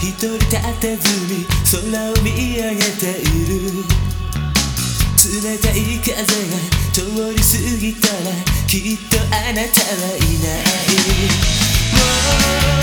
一人立てずに空を見上げている。冷たい風が通り過ぎたらきっとあなたはいない。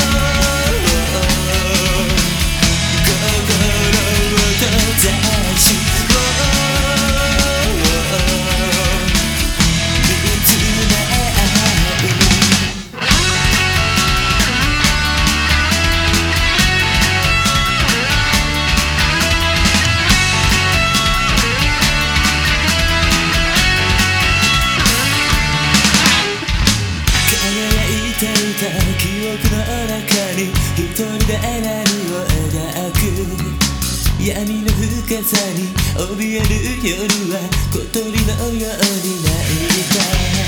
闇の深さに怯える夜は小鳥のように泣いた。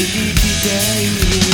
いきたい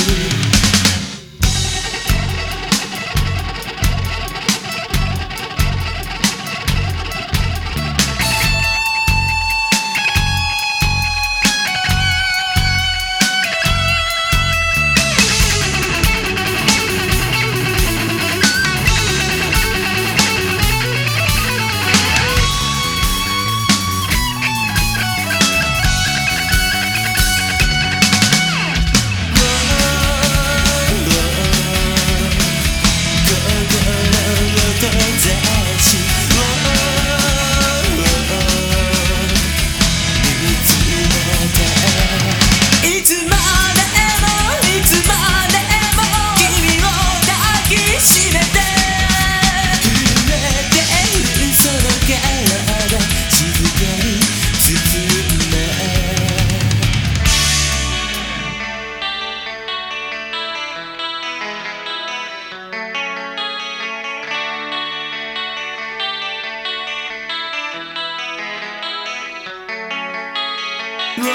心を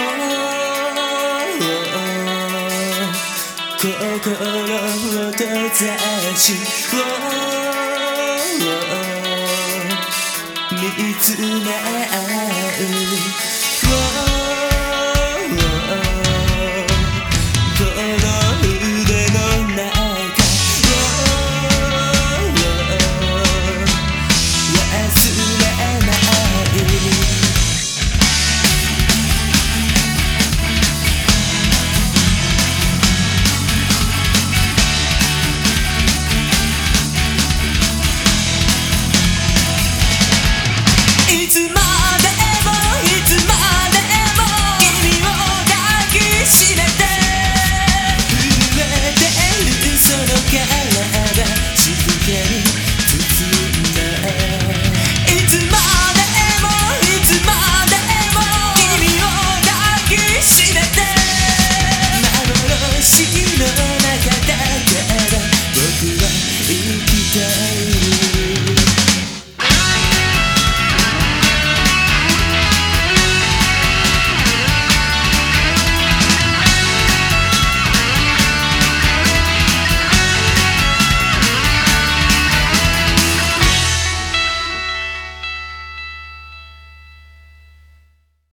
閉ざし見つめ合う。